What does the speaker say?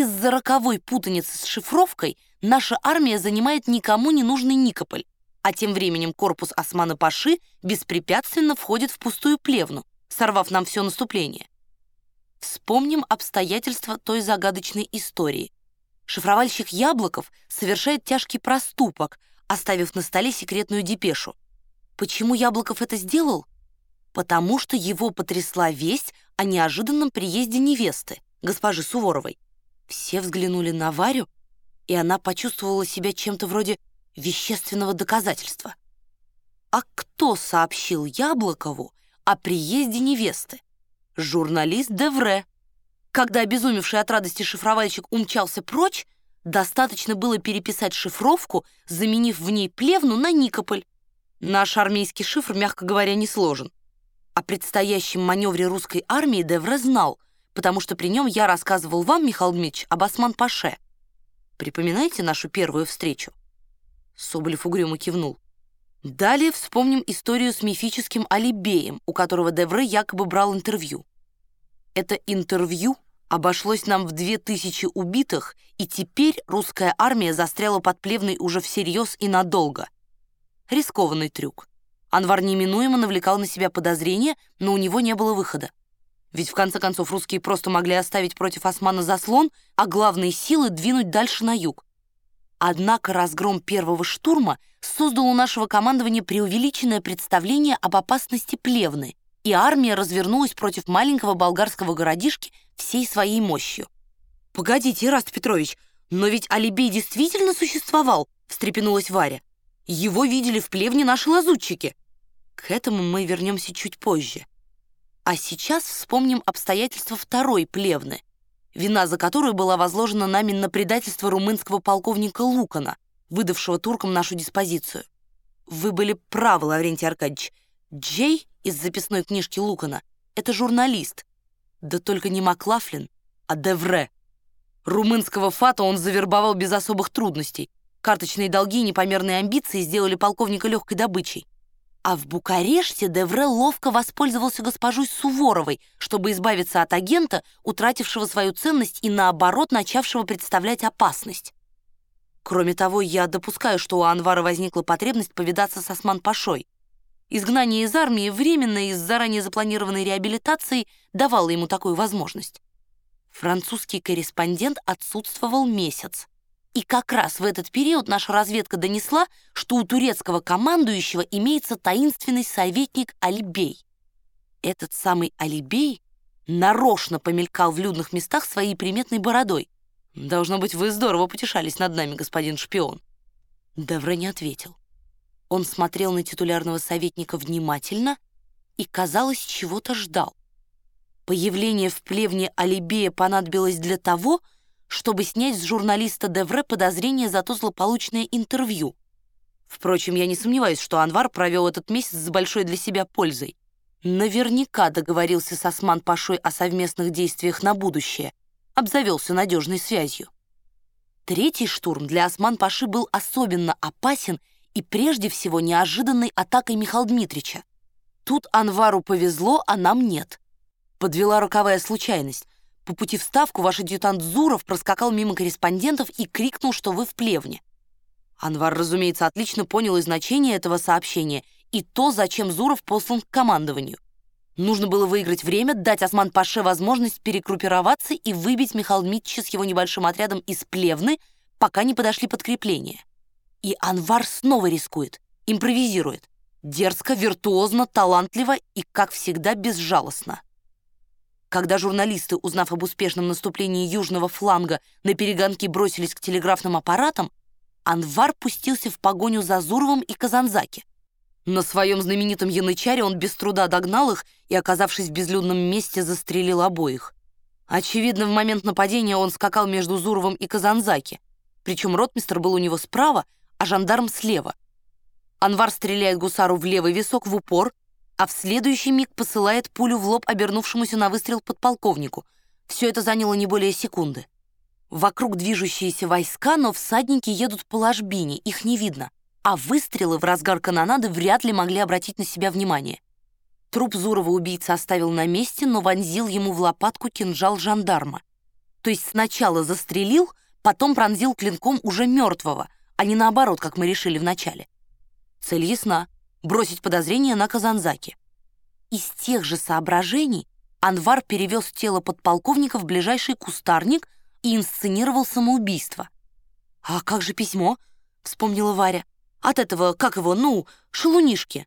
из-за роковой путаницы с шифровкой наша армия занимает никому не нужный Никополь, а тем временем корпус Османа Паши беспрепятственно входит в пустую плевну, сорвав нам все наступление. Вспомним обстоятельства той загадочной истории. Шифровальщик Яблоков совершает тяжкий проступок, оставив на столе секретную депешу. Почему Яблоков это сделал? Потому что его потрясла весть о неожиданном приезде невесты, госпожи Суворовой. Все взглянули на Варю, и она почувствовала себя чем-то вроде вещественного доказательства. А кто сообщил Яблокову о приезде невесты? Журналист Девре. Когда обезумевший от радости шифровальщик умчался прочь, достаточно было переписать шифровку, заменив в ней плевну на Никополь. Наш армейский шифр, мягко говоря, не сложен. О предстоящем маневре русской армии Девре знал, потому что при нем я рассказывал вам, Михаил Дмитриевич, об Осман-Паше. Припоминаете нашу первую встречу? Соболев угрюмо кивнул. Далее вспомним историю с мифическим Алибеем, у которого Девре якобы брал интервью. Это интервью обошлось нам в две тысячи убитых, и теперь русская армия застряла под Плевной уже всерьез и надолго. Рискованный трюк. Анвар неминуемо навлекал на себя подозрения, но у него не было выхода. Ведь в конце концов русские просто могли оставить против османа заслон, а главные силы двинуть дальше на юг. Однако разгром первого штурма создал у нашего командования преувеличенное представление об опасности Плевны, и армия развернулась против маленького болгарского городишки всей своей мощью. «Погодите, Ираст Петрович, но ведь Алибей действительно существовал», — встрепенулась Варя. «Его видели в Плевне наши лазутчики». К этому мы вернемся чуть позже. А сейчас вспомним обстоятельства второй Плевны — вина за которую была возложена нами на предательство румынского полковника Лукана, выдавшего туркам нашу диспозицию. Вы были правы, Лаврентий Аркадьевич. Джей из записной книжки Лукана — это журналист. Да только не Маклафлин, а Девре. Румынского фата он завербовал без особых трудностей. Карточные долги и непомерные амбиции сделали полковника легкой добычей. А в Букареште Девре ловко воспользовался госпожой Суворовой, чтобы избавиться от агента, утратившего свою ценность и, наоборот, начавшего представлять опасность. Кроме того, я допускаю, что у Анвара возникла потребность повидаться с Осман-Пашой. Изгнание из армии временно и заранее запланированной реабилитацией давало ему такую возможность. Французский корреспондент отсутствовал месяц. И как раз в этот период наша разведка донесла, что у турецкого командующего имеется таинственный советник Алибей. Этот самый Алибей нарочно помелькал в людных местах своей приметной бородой. «Должно быть, вы здорово потешались над нами, господин шпион». Девре не ответил. Он смотрел на титулярного советника внимательно и, казалось, чего-то ждал. Появление в плевне Алибея понадобилось для того, чтобы снять с журналиста Девре подозрение за то злополучное интервью. Впрочем, я не сомневаюсь, что Анвар провел этот месяц с большой для себя пользой. Наверняка договорился с Осман Пашой о совместных действиях на будущее, обзавелся надежной связью. Третий штурм для Осман Паши был особенно опасен и прежде всего неожиданной атакой Михаила Дмитрича. Тут Анвару повезло, а нам нет. Подвела роковая случайность. По пути в Ставку ваш адъютант Зуров проскакал мимо корреспондентов и крикнул, что вы в плевне. Анвар, разумеется, отлично понял и значение этого сообщения, и то, зачем Зуров послан к командованию. Нужно было выиграть время, дать Осман-Паше возможность перегруппироваться и выбить Михаила Дмитриевича с его небольшим отрядом из Плевны, пока не подошли подкрепления. И Анвар снова рискует, импровизирует. Дерзко, виртуозно, талантливо и, как всегда, безжалостно. Когда журналисты, узнав об успешном наступлении южного фланга, на перегонки бросились к телеграфным аппаратам, Анвар пустился в погоню за Зуровым и Казанзаки. На своем знаменитом янычаре он без труда догнал их и, оказавшись в безлюдном месте, застрелил обоих. Очевидно, в момент нападения он скакал между Зуровым и Казанзаки, причем ротмистр был у него справа, а жандарм слева. Анвар стреляет гусару в левый висок в упор, а в следующий миг посылает пулю в лоб обернувшемуся на выстрел подполковнику. Все это заняло не более секунды. Вокруг движущиеся войска, но всадники едут по ложбине, их не видно. А выстрелы в разгар канонады вряд ли могли обратить на себя внимание. Труп Зурова убийца оставил на месте, но вонзил ему в лопатку кинжал жандарма. То есть сначала застрелил, потом пронзил клинком уже мертвого, а не наоборот, как мы решили вначале. Цель ясна — бросить подозрение на Казанзаки. Из тех же соображений Анвар перевез тело подполковника в ближайший кустарник и инсценировал самоубийство. «А как же письмо?» — вспомнила Варя. «От этого, как его, ну, шалунишки».